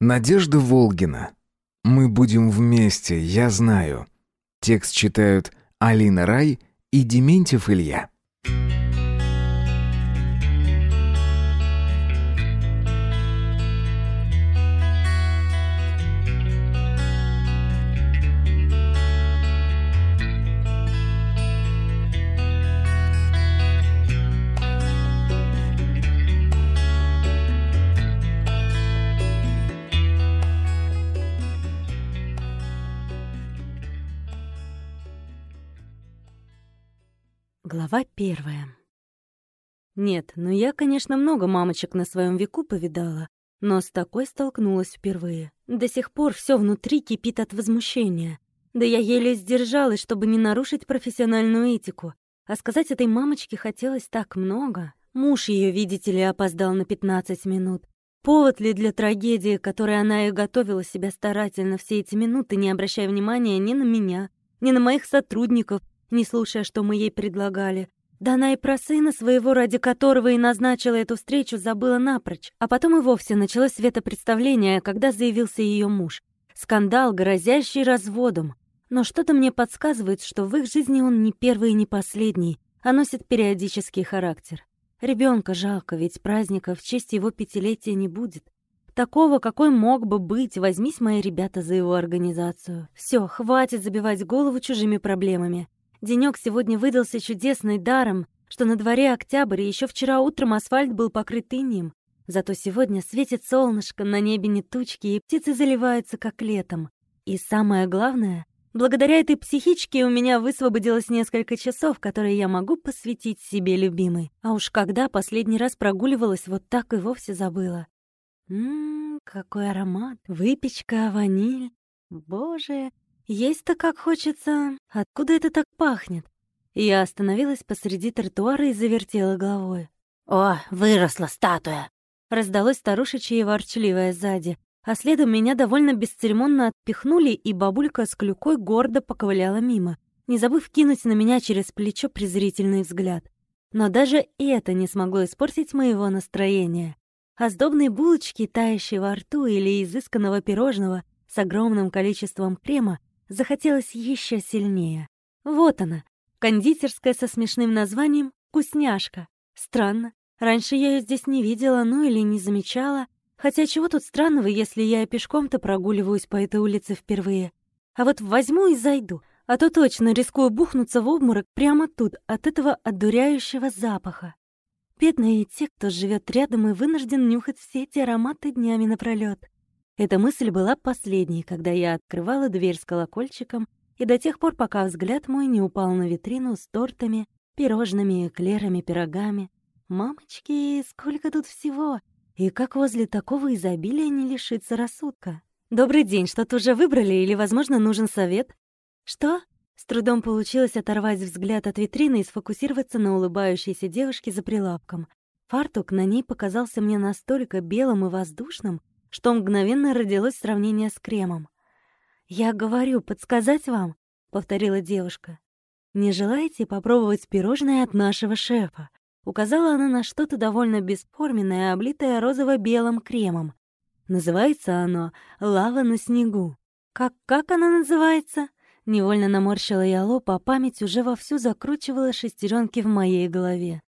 Надежда Волгина. Мы будем вместе, я знаю. Текст читают Алина Рай и Дементьев Илья. Глава первая. Нет, ну я, конечно, много мамочек на своем веку повидала, но с такой столкнулась впервые. До сих пор все внутри кипит от возмущения. Да я еле сдержалась, чтобы не нарушить профессиональную этику. А сказать этой мамочке хотелось так много. Муж ее, видите ли, опоздал на 15 минут. Повод ли для трагедии, которой она и готовила себя старательно все эти минуты, не обращая внимания ни на меня, ни на моих сотрудников, не слушая, что мы ей предлагали. Да она и про сына своего, ради которого и назначила эту встречу, забыла напрочь. А потом и вовсе началось светопредставление, когда заявился ее муж. Скандал, грозящий разводом. Но что-то мне подсказывает, что в их жизни он не первый и не последний, а носит периодический характер. Ребенка жалко, ведь праздника в честь его пятилетия не будет. Такого, какой мог бы быть, возьмись мои ребята за его организацию. Все, хватит забивать голову чужими проблемами. Денёк сегодня выдался чудесный даром, что на дворе октябрь, и ещё вчера утром асфальт был покрыт инеем. Зато сегодня светит солнышко, на небе не тучки, и птицы заливаются, как летом. И самое главное, благодаря этой психичке у меня высвободилось несколько часов, которые я могу посвятить себе любимой. А уж когда последний раз прогуливалась, вот так и вовсе забыла. Ммм, какой аромат! Выпечка, ваниль. Боже, есть-то как хочется. Откуда это так пахнет? Я остановилась посреди тротуара и завертела головой. «О, выросла статуя!» Раздалось старушечье ворчливое сзади, а следом меня довольно бесцеремонно отпихнули, и бабулька с клюкой гордо поковыляла мимо, не забыв кинуть на меня через плечо презрительный взгляд. Но даже это не смогло испортить моего настроения. Оздобные булочки, тающие во рту, или изысканного пирожного с огромным количеством крема захотелось еще сильнее. Вот она, кондитерская со смешным названием «Вкусняшка». Странно, раньше я ее здесь не видела, ну или не замечала. Хотя чего тут странного, если я пешком-то прогуливаюсь по этой улице впервые? А вот возьму и зайду, а то точно рискую бухнуться в обморок прямо тут, от этого одуряющего запаха. Бедные те, кто живет рядом и вынужден нюхать все эти ароматы днями напролёт. Эта мысль была последней, когда я открывала дверь с колокольчиком, и до тех пор, пока взгляд мой не упал на витрину с тортами, пирожными, эклерами, пирогами. Мамочки, сколько тут всего! И как возле такого изобилия не лишиться рассудка? Добрый день, что-то уже выбрали или, возможно, нужен совет? Что? С трудом получилось оторвать взгляд от витрины и сфокусироваться на улыбающейся девушке за прилавком. Фартук на ней показался мне настолько белым и воздушным, что мгновенно родилось сравнение с кремом. «Я говорю, подсказать вам?» — повторила девушка. «Не желаете попробовать пирожное от нашего шефа?» Указала она на что-то довольно бесформенное, облитое розово-белым кремом. Называется оно «Лава на снегу». «Как, как она называется?» Невольно наморщила я лоб, а память уже вовсю закручивала шестеренки в моей голове.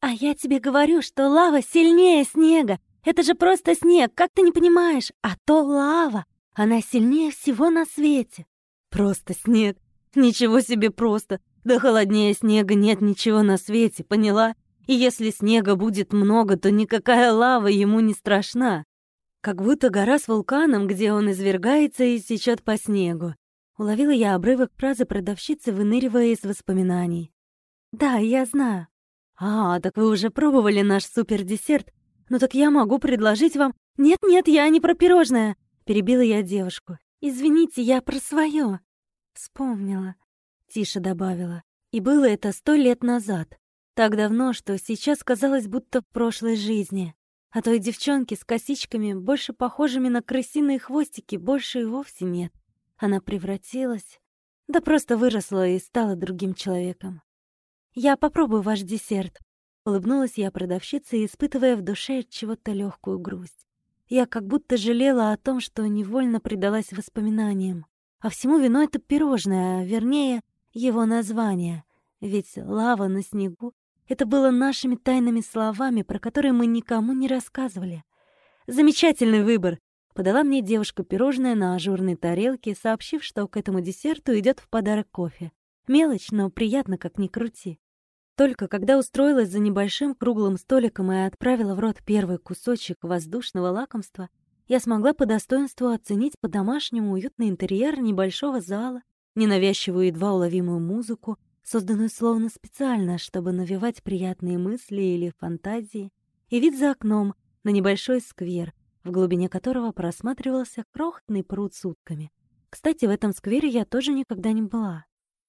«А я тебе говорю, что лава сильнее снега! Это же просто снег, как ты не понимаешь? А то лава. Она сильнее всего на свете. Просто снег. Ничего себе просто. Да холоднее снега нет ничего на свете, поняла? И если снега будет много, то никакая лава ему не страшна. Как будто гора с вулканом, где он извергается и сечет по снегу. Уловила я обрывок фразы продавщицы, выныривая из воспоминаний. «Да, я знаю». «А, так вы уже пробовали наш супердесерт «Ну так я могу предложить вам...» «Нет-нет, я не про пирожное!» Перебила я девушку. «Извините, я про свое. Вспомнила. Тише добавила. И было это сто лет назад. Так давно, что сейчас казалось, будто в прошлой жизни. А той девчонки с косичками, больше похожими на крысиные хвостики, больше и вовсе нет. Она превратилась... Да просто выросла и стала другим человеком. «Я попробую ваш десерт», Улыбнулась я продавщице, испытывая в душе чего-то легкую грусть. Я как будто жалела о том, что невольно предалась воспоминаниям. А всему виной это пирожное, а вернее, его название. Ведь лава на снегу — это было нашими тайными словами, про которые мы никому не рассказывали. Замечательный выбор, Подала мне девушка пирожное на ажурной тарелке, сообщив, что к этому десерту идет в подарок кофе. Мелочь, но приятно, как ни крути. Только когда устроилась за небольшим круглым столиком и отправила в рот первый кусочек воздушного лакомства, я смогла по достоинству оценить по-домашнему уютный интерьер небольшого зала, ненавязчивую едва уловимую музыку, созданную словно специально, чтобы навевать приятные мысли или фантазии, и вид за окном на небольшой сквер, в глубине которого просматривался крохотный пруд с утками. Кстати, в этом сквере я тоже никогда не была.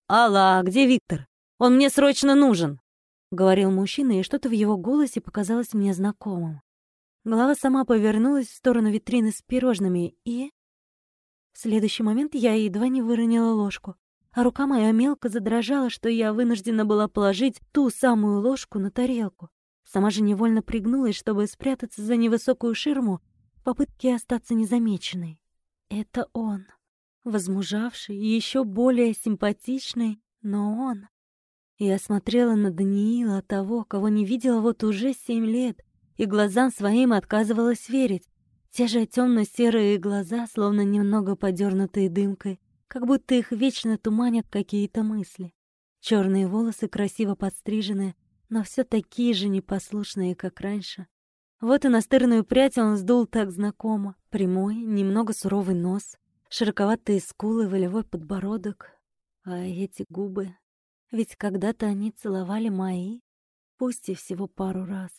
«Алла, где Виктор? Он мне срочно нужен!» — говорил мужчина, и что-то в его голосе показалось мне знакомым. Голова сама повернулась в сторону витрины с пирожными, и... В следующий момент я едва не выронила ложку, а рука моя мелко задрожала, что я вынуждена была положить ту самую ложку на тарелку. Сама же невольно пригнулась, чтобы спрятаться за невысокую ширму, попытке остаться незамеченной. Это он, возмужавший и еще более симпатичный, но он. Я смотрела на Даниила, того, кого не видела вот уже семь лет, и глазам своим отказывалась верить. Те же темно-серые глаза, словно немного подернутые дымкой, как будто их вечно туманят какие-то мысли. Черные волосы красиво подстрижены, но все такие же непослушные, как раньше. Вот и настырную прядь он сдул так знакомо. Прямой, немного суровый нос, широковатые скулы, волевой подбородок. А эти губы... Ведь когда-то они целовали мои, пусть и всего пару раз.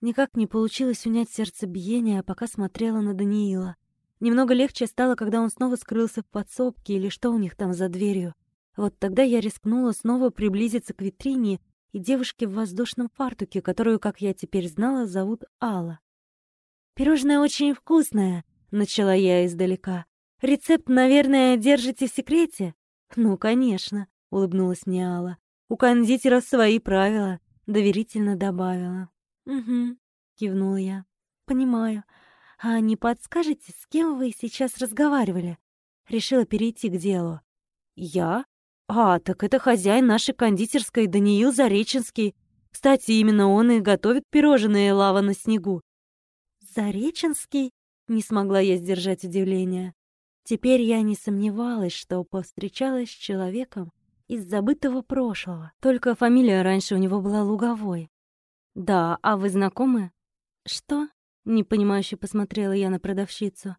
Никак не получилось унять сердцебиение, пока смотрела на Даниила. Немного легче стало, когда он снова скрылся в подсобке или что у них там за дверью. Вот тогда я рискнула снова приблизиться к витрине и девушки в воздушном фартуке, которую, как я теперь знала, зовут Алла. «Пирожное очень вкусное», — начала я издалека. «Рецепт, наверное, держите в секрете?» «Ну, конечно», — улыбнулась мне Алла. «У кондитера свои правила», — доверительно добавила. «Угу», — кивнула я. «Понимаю. А не подскажете, с кем вы сейчас разговаривали?» Решила перейти к делу. «Я?» «А, так это хозяин нашей кондитерской Даниил Зареченский. Кстати, именно он и готовит пирожные лава на снегу». «Зареченский?» — не смогла я сдержать удивление. Теперь я не сомневалась, что повстречалась с человеком из забытого прошлого. Только фамилия раньше у него была Луговой. «Да, а вы знакомы?» «Что?» — непонимающе посмотрела я на продавщицу.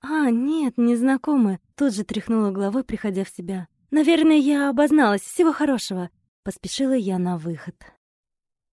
«А, нет, не знакомы», — тут же тряхнула головой, приходя в себя. Наверное, я обозналась. Всего хорошего. Поспешила я на выход.